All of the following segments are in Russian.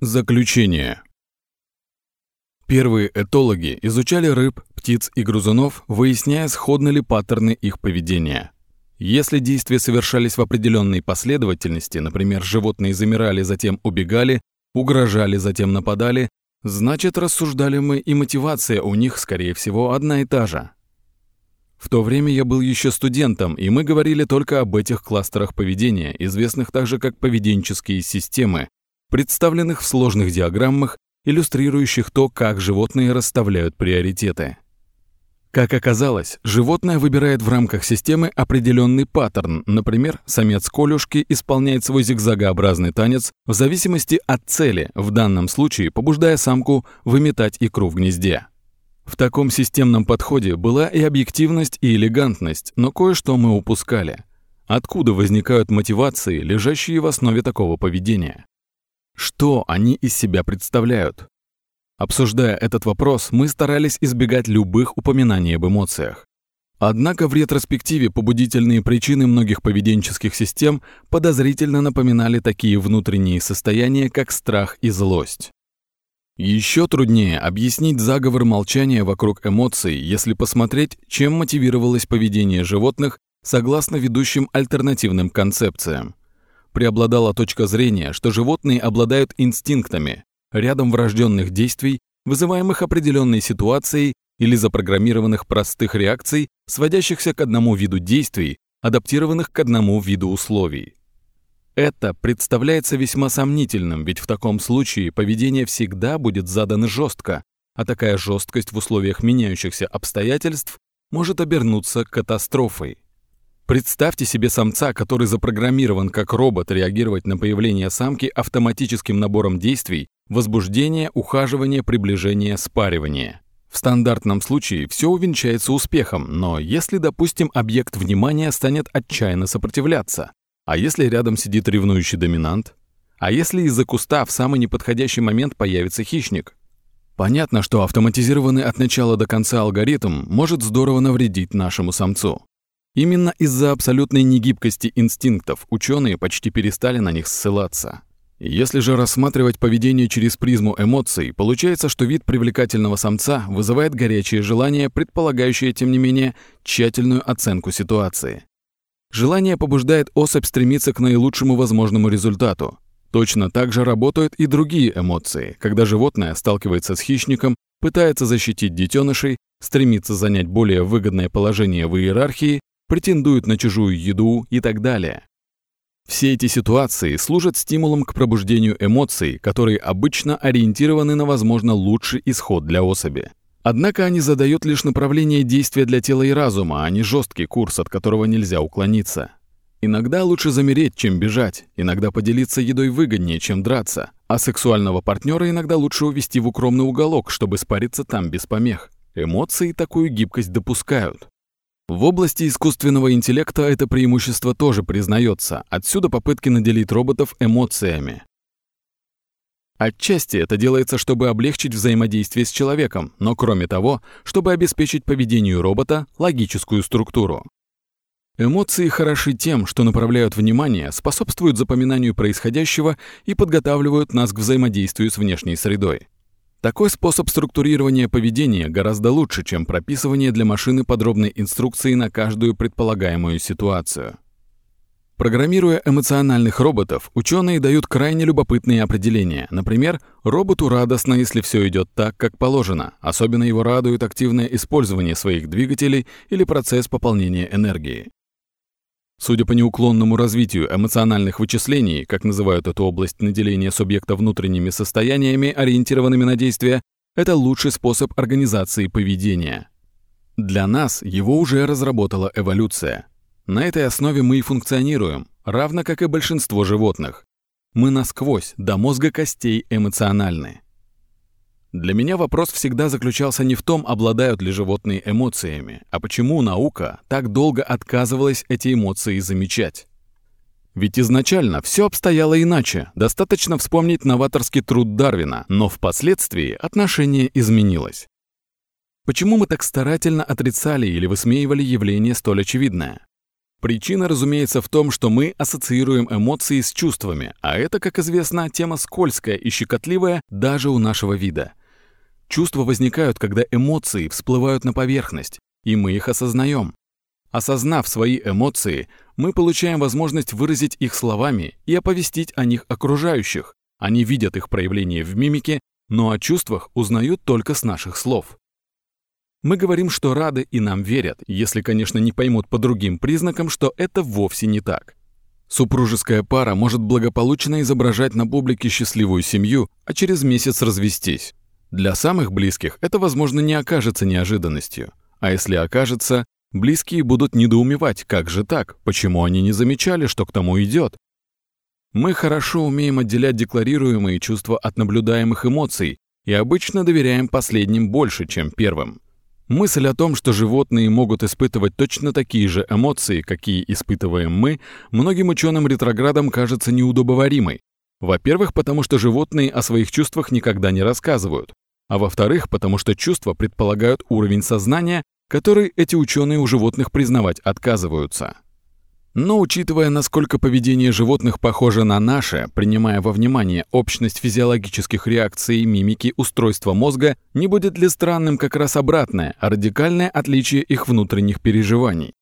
Заключение. Первые этологи изучали рыб, птиц и грызунов, выясняя, сходны ли паттерны их поведения. Если действия совершались в определенной последовательности, например, животные замирали, затем убегали, угрожали, затем нападали, значит, рассуждали мы, и мотивация у них, скорее всего, одна и та же. В то время я был еще студентом, и мы говорили только об этих кластерах поведения, известных также как поведенческие системы, представленных в сложных диаграммах иллюстрирующих то, как животные расставляют приоритеты. Как оказалось, животное выбирает в рамках системы определенный паттерн. Например, самец колюшки исполняет свой зигзагообразный танец в зависимости от цели, в данном случае побуждая самку выметать икру в гнезде. В таком системном подходе была и объективность, и элегантность, но кое-что мы упускали. Откуда возникают мотивации, лежащие в основе такого поведения? Что они из себя представляют? Обсуждая этот вопрос, мы старались избегать любых упоминаний об эмоциях. Однако в ретроспективе побудительные причины многих поведенческих систем подозрительно напоминали такие внутренние состояния, как страх и злость. Еще труднее объяснить заговор молчания вокруг эмоций, если посмотреть, чем мотивировалось поведение животных согласно ведущим альтернативным концепциям преобладала точка зрения, что животные обладают инстинктами, рядом врожденных действий, вызываемых определенной ситуацией или запрограммированных простых реакций, сводящихся к одному виду действий, адаптированных к одному виду условий. Это представляется весьма сомнительным, ведь в таком случае поведение всегда будет задано жестко, а такая жесткость в условиях меняющихся обстоятельств может обернуться катастрофой. Представьте себе самца, который запрограммирован как робот реагировать на появление самки автоматическим набором действий возбуждение, ухаживание, приближение, спаривание. В стандартном случае все увенчается успехом, но если, допустим, объект внимания станет отчаянно сопротивляться, а если рядом сидит ревнующий доминант, а если из-за куста в самый неподходящий момент появится хищник, Понятно, что автоматизированный от начала до конца алгоритм может здорово навредить нашему самцу. Именно из-за абсолютной негибкости инстинктов ученые почти перестали на них ссылаться. Если же рассматривать поведение через призму эмоций, получается, что вид привлекательного самца вызывает горячее желание, предполагающее, тем не менее, тщательную оценку ситуации. Желание побуждает особь стремиться к наилучшему возможному результату. Точно так же работают и другие эмоции, когда животное сталкивается с хищником, пытается защитить детенышей, стремится занять более выгодное положение в иерархии претендуют на чужую еду и так далее. Все эти ситуации служат стимулом к пробуждению эмоций, которые обычно ориентированы на, возможно, лучший исход для особи. Однако они задают лишь направление действия для тела и разума, а не жесткий курс, от которого нельзя уклониться. Иногда лучше замереть, чем бежать, иногда поделиться едой выгоднее, чем драться, а сексуального партнера иногда лучше увести в укромный уголок, чтобы спариться там без помех. Эмоции такую гибкость допускают. В области искусственного интеллекта это преимущество тоже признается, отсюда попытки наделить роботов эмоциями. Отчасти это делается, чтобы облегчить взаимодействие с человеком, но кроме того, чтобы обеспечить поведению робота логическую структуру. Эмоции хороши тем, что направляют внимание, способствуют запоминанию происходящего и подготавливают нас к взаимодействию с внешней средой. Такой способ структурирования поведения гораздо лучше, чем прописывание для машины подробной инструкции на каждую предполагаемую ситуацию. Программируя эмоциональных роботов, ученые дают крайне любопытные определения. Например, роботу радостно, если все идет так, как положено. Особенно его радует активное использование своих двигателей или процесс пополнения энергии. Судя по неуклонному развитию эмоциональных вычислений, как называют эту область наделения субъекта внутренними состояниями, ориентированными на действие, это лучший способ организации поведения. Для нас его уже разработала эволюция. На этой основе мы и функционируем, равно как и большинство животных. Мы насквозь, до мозга костей эмоциональны. Для меня вопрос всегда заключался не в том, обладают ли животные эмоциями, а почему наука так долго отказывалась эти эмоции замечать. Ведь изначально все обстояло иначе, достаточно вспомнить новаторский труд Дарвина, но впоследствии отношение изменилось. Почему мы так старательно отрицали или высмеивали явление столь очевидное? Причина, разумеется, в том, что мы ассоциируем эмоции с чувствами, а это, как известно, тема скользкая и щекотливая даже у нашего вида. Чувства возникают, когда эмоции всплывают на поверхность, и мы их осознаем. Осознав свои эмоции, мы получаем возможность выразить их словами и оповестить о них окружающих. Они видят их проявление в мимике, но о чувствах узнают только с наших слов. Мы говорим, что рады и нам верят, если, конечно, не поймут по другим признакам, что это вовсе не так. Супружеская пара может благополучно изображать на публике счастливую семью, а через месяц развестись. Для самых близких это, возможно, не окажется неожиданностью. А если окажется, близкие будут недоумевать, как же так, почему они не замечали, что к тому идет. Мы хорошо умеем отделять декларируемые чувства от наблюдаемых эмоций и обычно доверяем последним больше, чем первым. Мысль о том, что животные могут испытывать точно такие же эмоции, какие испытываем мы, многим ученым-ретроградам кажется неудобоваримой. Во-первых, потому что животные о своих чувствах никогда не рассказывают, а во-вторых, потому что чувства предполагают уровень сознания, который эти ученые у животных признавать отказываются. Но учитывая, насколько поведение животных похоже на наше, принимая во внимание общность физиологических реакций, мимики, устройства мозга, не будет ли странным как раз обратное, а радикальное отличие их внутренних переживаний?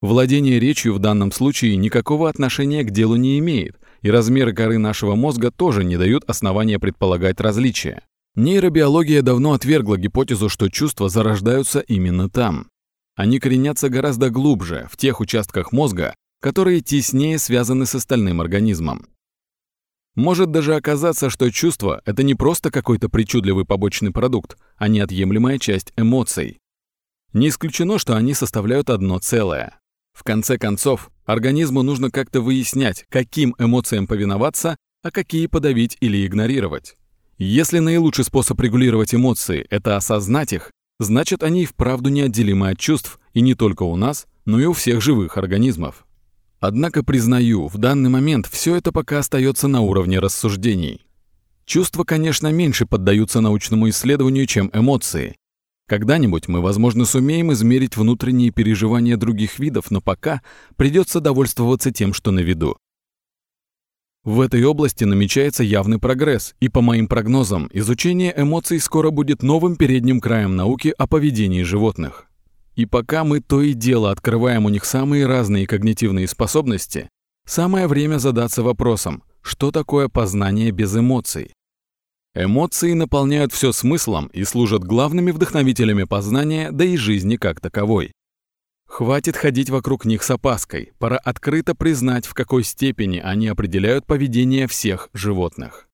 Владение речью в данном случае никакого отношения к делу не имеет, и размеры коры нашего мозга тоже не дают основания предполагать различия. Нейробиология давно отвергла гипотезу, что чувства зарождаются именно там. Они коренятся гораздо глубже, в тех участках мозга, которые теснее связаны с остальным организмом. Может даже оказаться, что чувство — это не просто какой-то причудливый побочный продукт, а неотъемлемая часть эмоций. Не исключено, что они составляют одно целое. В конце концов, организму нужно как-то выяснять, каким эмоциям повиноваться, а какие подавить или игнорировать. Если наилучший способ регулировать эмоции — это осознать их, значит они и вправду неотделимы от чувств и не только у нас, но и у всех живых организмов. Однако, признаю, в данный момент все это пока остается на уровне рассуждений. Чувства, конечно, меньше поддаются научному исследованию, чем эмоции. Когда-нибудь мы, возможно, сумеем измерить внутренние переживания других видов, но пока придется довольствоваться тем, что на виду. В этой области намечается явный прогресс, и по моим прогнозам, изучение эмоций скоро будет новым передним краем науки о поведении животных. И пока мы то и дело открываем у них самые разные когнитивные способности, самое время задаться вопросом, что такое познание без эмоций? Эмоции наполняют все смыслом и служат главными вдохновителями познания, да и жизни как таковой. Хватит ходить вокруг них с опаской. Пора открыто признать, в какой степени они определяют поведение всех животных.